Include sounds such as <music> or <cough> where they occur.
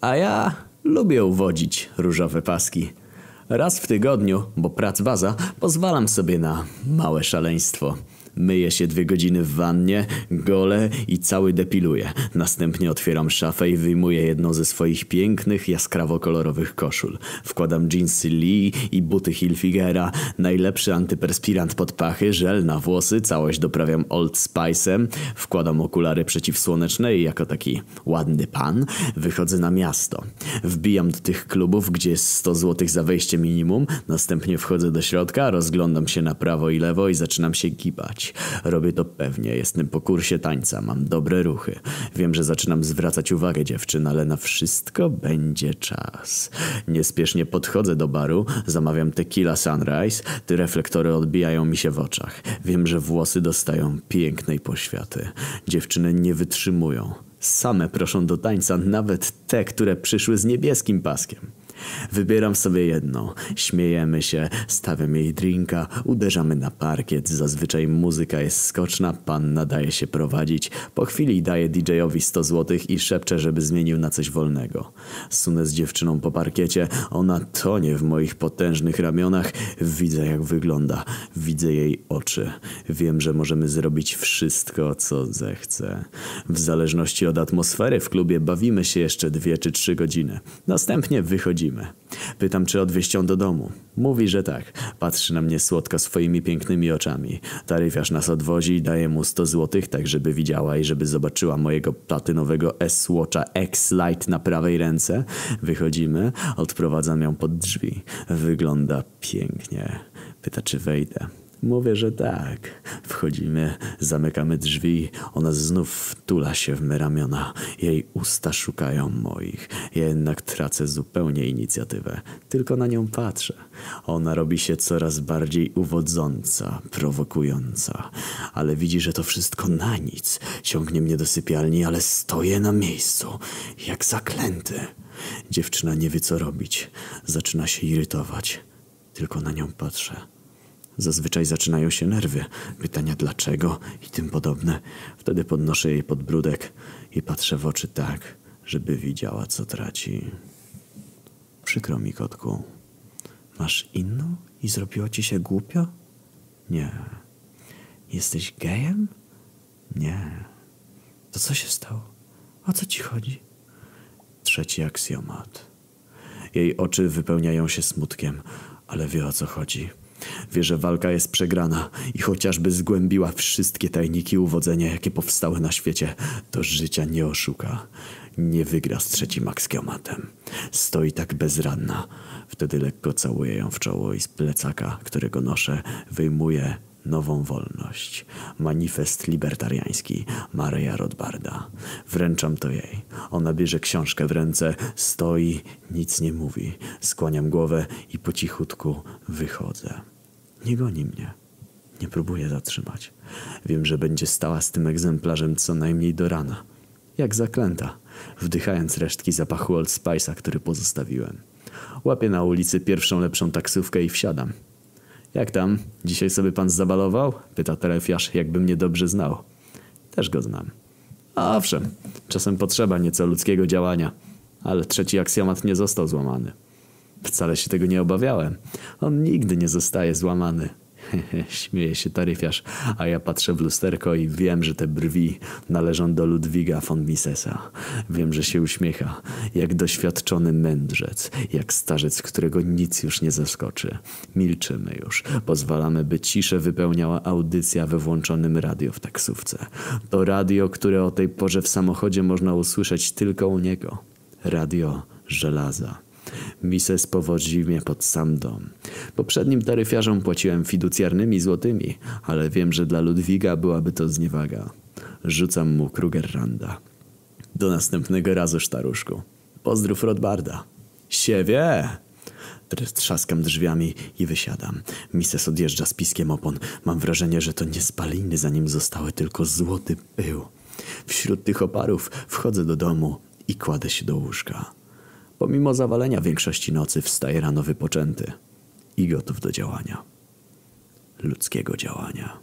A ja lubię uwodzić różowe paski. Raz w tygodniu, bo prac waza, pozwalam sobie na małe szaleństwo. Myję się dwie godziny w wannie, gole i cały depiluję. Następnie otwieram szafę i wyjmuję jedną ze swoich pięknych, jaskrawo-kolorowych koszul. Wkładam jeansy Lee i buty Hilfigera, najlepszy antyperspirant pod pachy, żel na włosy, całość doprawiam Old Spice'em, wkładam okulary przeciwsłoneczne i jako taki ładny pan wychodzę na miasto. Wbijam do tych klubów, gdzie jest 100 zł za wejście minimum, następnie wchodzę do środka, rozglądam się na prawo i lewo i zaczynam się gibać. Robię to pewnie, jestem po kursie tańca, mam dobre ruchy. Wiem, że zaczynam zwracać uwagę dziewczyn, ale na wszystko będzie czas. Niespiesznie podchodzę do baru, zamawiam tequila sunrise, te reflektory odbijają mi się w oczach. Wiem, że włosy dostają pięknej poświaty. Dziewczyny nie wytrzymują. Same proszą do tańca, nawet te, które przyszły z niebieskim paskiem. Wybieram sobie jedną. Śmiejemy się, stawiam jej drinka, uderzamy na parkiet. Zazwyczaj muzyka jest skoczna, pan nadaje się prowadzić. Po chwili daję DJ-owi 100 zł i szepczę, żeby zmienił na coś wolnego. Sunę z dziewczyną po parkiecie, ona tonie w moich potężnych ramionach. Widzę jak wygląda, widzę jej oczy. Wiem, że możemy zrobić wszystko, co zechce. W zależności od atmosfery w klubie bawimy się jeszcze dwie czy trzy godziny. Następnie wychodzimy. Pytam, czy odwieźć ją do domu. Mówi, że tak. Patrzy na mnie słodko swoimi pięknymi oczami. Taryfiarz nas odwozi i daje mu 100 złotych, tak żeby widziała i żeby zobaczyła mojego platynowego S-Watcha X-Lite na prawej ręce. Wychodzimy, odprowadzam ją pod drzwi. Wygląda pięknie. Pyta, czy wejdę. Mówię, że tak. Wchodzimy, zamykamy drzwi, ona znów wtula się w me ramiona. Jej usta szukają moich. Ja jednak tracę zupełnie inicjatywę. Tylko na nią patrzę. Ona robi się coraz bardziej uwodząca, prowokująca. Ale widzi, że to wszystko na nic. Ciągnie mnie do sypialni, ale stoję na miejscu. Jak zaklęty. Dziewczyna nie wie co robić. Zaczyna się irytować. Tylko na nią patrzę. Zazwyczaj zaczynają się nerwy, pytania dlaczego i tym podobne. Wtedy podnoszę jej podbródek i patrzę w oczy tak, żeby widziała, co traci. Przykro mi, kotku. Masz inną i zrobiło ci się głupio? Nie. Jesteś gejem? Nie. To co się stało? O co ci chodzi? Trzeci aksjomat. Jej oczy wypełniają się smutkiem, ale wie o co chodzi. Wie, że walka jest przegrana i chociażby zgłębiła wszystkie tajniki uwodzenia, jakie powstały na świecie, to życia nie oszuka. Nie wygra z trzecim akskiomatem. Stoi tak bezradna. Wtedy lekko całuję ją w czoło i z plecaka, którego noszę, wyjmuję nową wolność. Manifest libertariański Maria Rodbarda. Wręczam to jej. Ona bierze książkę w ręce, stoi, nic nie mówi. Skłaniam głowę i po cichutku wychodzę. Nie goni mnie. Nie próbuję zatrzymać. Wiem, że będzie stała z tym egzemplarzem co najmniej do rana. Jak zaklęta, wdychając resztki zapachu Old Spice'a, który pozostawiłem. Łapię na ulicy pierwszą lepszą taksówkę i wsiadam. Jak tam? Dzisiaj sobie pan zabalował? Pyta telefiarz, jakby mnie dobrze znał. Też go znam. A owszem, czasem potrzeba nieco ludzkiego działania, ale trzeci aksjomat nie został złamany. Wcale się tego nie obawiałem. On nigdy nie zostaje złamany. <laughs> Śmieje się taryfiarz, a ja patrzę w lusterko i wiem, że te brwi należą do Ludwiga von Misesa. Wiem, że się uśmiecha, jak doświadczony mędrzec, jak starzec, którego nic już nie zaskoczy. Milczymy już, pozwalamy, by ciszę wypełniała audycja we włączonym radio w taksówce. To radio, które o tej porze w samochodzie można usłyszeć tylko u niego. Radio żelaza. Mises powodzi mnie pod sam dom. Poprzednim taryfiarzom płaciłem fiducjarnymi złotymi, ale wiem, że dla Ludwiga byłaby to zniewaga. Rzucam mu Krugerranda. Do następnego razu, sztaruszku. Pozdrów Rodbarda. Siewie! Trzaskam drzwiami i wysiadam. Mises odjeżdża z piskiem opon. Mam wrażenie, że to nie spaliny za nim zostały, tylko złoty pył. Wśród tych oparów wchodzę do domu i kładę się do łóżka. Pomimo zawalenia większości nocy wstaje rano wypoczęty i gotów do działania. Ludzkiego działania.